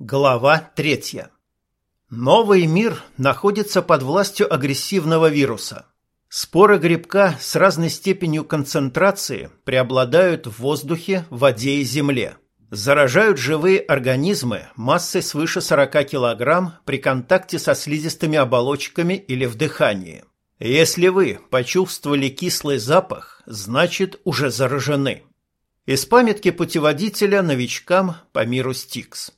Глава третья. Новый мир находится под властью агрессивного вируса. Споры грибка с разной степенью концентрации преобладают в воздухе, воде и земле. Заражают живые организмы массой свыше 40 кг при контакте со слизистыми оболочками или вдыхании. Если вы почувствовали кислый запах, значит уже заражены. Из памятки путеводителя новичкам по миру Стикс.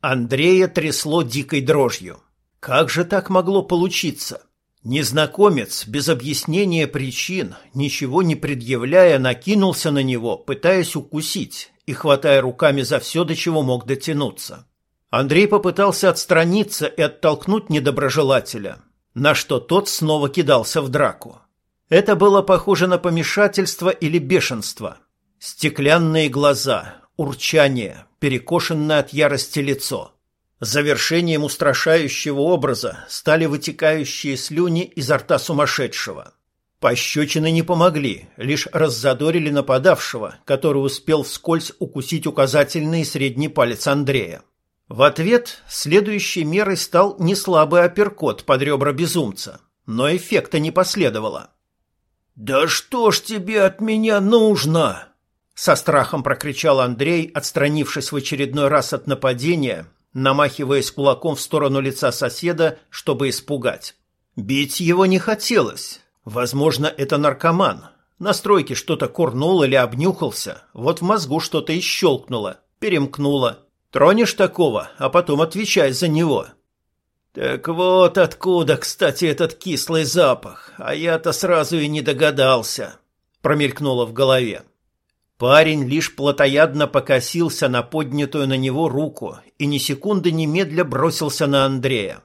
Андрея трясло дикой дрожью. Как же так могло получиться? Незнакомец, без объяснения причин, ничего не предъявляя, накинулся на него, пытаясь укусить и хватая руками за все, до чего мог дотянуться. Андрей попытался отстраниться и оттолкнуть недоброжелателя, на что тот снова кидался в драку. Это было похоже на помешательство или бешенство. Стеклянные глаза, урчание, перекошенное от ярости лицо. Завершением устрашающего образа стали вытекающие слюни изо рта сумасшедшего. Пощечины не помогли, лишь раззадорили нападавшего, который успел вскользь укусить указательный и средний палец Андрея. В ответ следующей мерой стал неслабый апперкот под ребра безумца, но эффекта не последовало. «Да что ж тебе от меня нужно?» Со страхом прокричал Андрей, отстранившись в очередной раз от нападения, намахиваясь кулаком в сторону лица соседа, чтобы испугать. Бить его не хотелось. Возможно, это наркоман. На стройке что-то курнул или обнюхался, вот в мозгу что-то и щелкнуло, перемкнуло. Тронешь такого, а потом отвечай за него. Так вот откуда, кстати, этот кислый запах, а я-то сразу и не догадался, промелькнуло в голове. Парень лишь плотоядно покосился на поднятую на него руку и ни секунды немедля бросился на Андрея.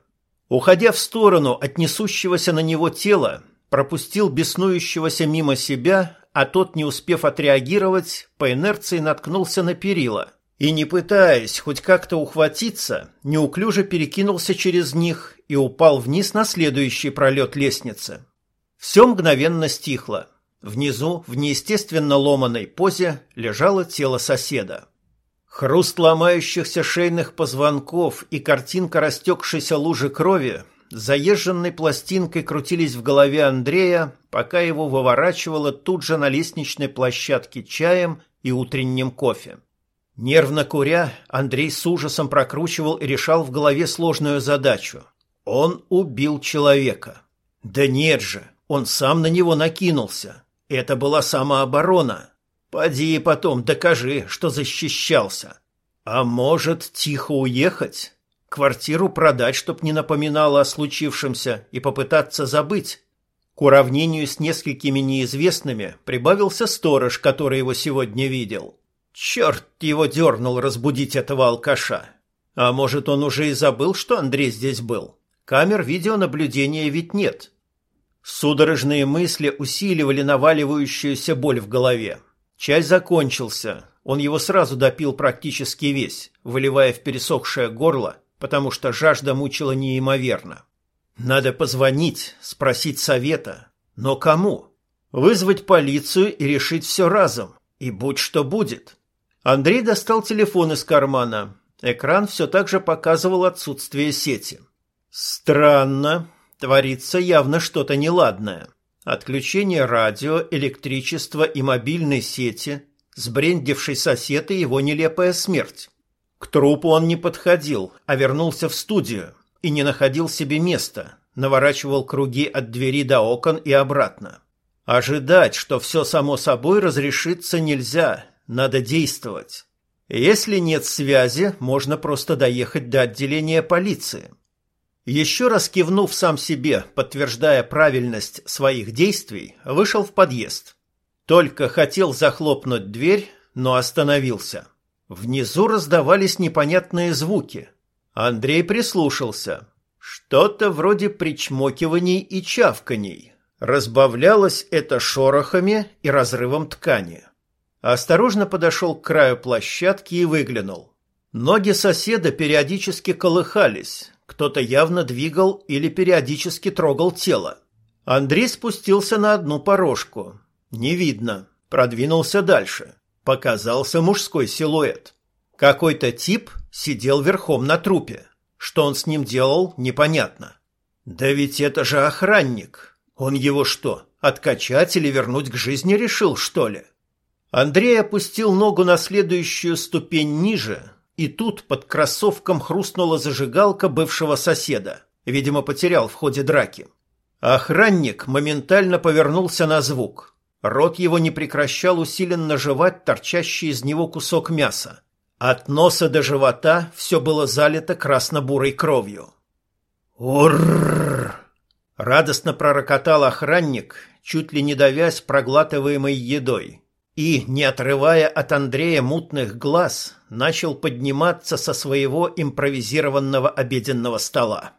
Уходя в сторону от несущегося на него тела, пропустил беснующегося мимо себя, а тот, не успев отреагировать, по инерции наткнулся на перила и, не пытаясь хоть как-то ухватиться, неуклюже перекинулся через них и упал вниз на следующий пролет лестницы. Все мгновенно стихло. Внизу, в неестественно ломаной позе, лежало тело соседа. Хруст ломающихся шейных позвонков и картинка растекшейся лужи крови заезженной пластинкой крутились в голове Андрея, пока его выворачивало тут же на лестничной площадке чаем и утренним кофе. Нервно куря, Андрей с ужасом прокручивал и решал в голове сложную задачу. Он убил человека. Да нет же, он сам на него накинулся. Это была самооборона. Поди потом докажи, что защищался. А может, тихо уехать? Квартиру продать, чтоб не напоминало о случившемся, и попытаться забыть? К уравнению с несколькими неизвестными прибавился сторож, который его сегодня видел. Черт его дернул разбудить этого алкаша. А может, он уже и забыл, что Андрей здесь был? Камер видеонаблюдения ведь нет. Судорожные мысли усиливали наваливающуюся боль в голове. Чай закончился. Он его сразу допил практически весь, выливая в пересохшее горло, потому что жажда мучила неимоверно. Надо позвонить, спросить совета. Но кому? Вызвать полицию и решить все разом. И будь что будет. Андрей достал телефон из кармана. Экран все так же показывал отсутствие сети. Странно. Творится явно что-то неладное. Отключение радио, электричества и мобильной сети, сбрендивший сосед и его нелепая смерть. К трупу он не подходил, а вернулся в студию и не находил себе места, наворачивал круги от двери до окон и обратно. Ожидать, что все само собой разрешится, нельзя, надо действовать. Если нет связи, можно просто доехать до отделения полиции. Еще раз кивнув сам себе, подтверждая правильность своих действий, вышел в подъезд. Только хотел захлопнуть дверь, но остановился. Внизу раздавались непонятные звуки. Андрей прислушался. Что-то вроде причмокиваний и чавканий. Разбавлялось это шорохами и разрывом ткани. Осторожно подошел к краю площадки и выглянул. Ноги соседа периодически колыхались, кто-то явно двигал или периодически трогал тело. Андрей спустился на одну порожку. Не видно. Продвинулся дальше. Показался мужской силуэт. Какой-то тип сидел верхом на трупе. Что он с ним делал, непонятно. Да ведь это же охранник. Он его что, откачать или вернуть к жизни решил, что ли? Андрей опустил ногу на следующую ступень ниже, и тут под кроссовком хрустнула зажигалка бывшего соседа. Видимо, потерял в ходе драки. Охранник моментально повернулся на звук. Рот его не прекращал усиленно жевать торчащий из него кусок мяса. От носа до живота все было залито красно-бурой кровью. «Уррррр!» — радостно пророкотал охранник, чуть ли не давясь проглатываемой едой, и, не отрывая от Андрея мутных глаз, начал подниматься со своего импровизированного обеденного стола.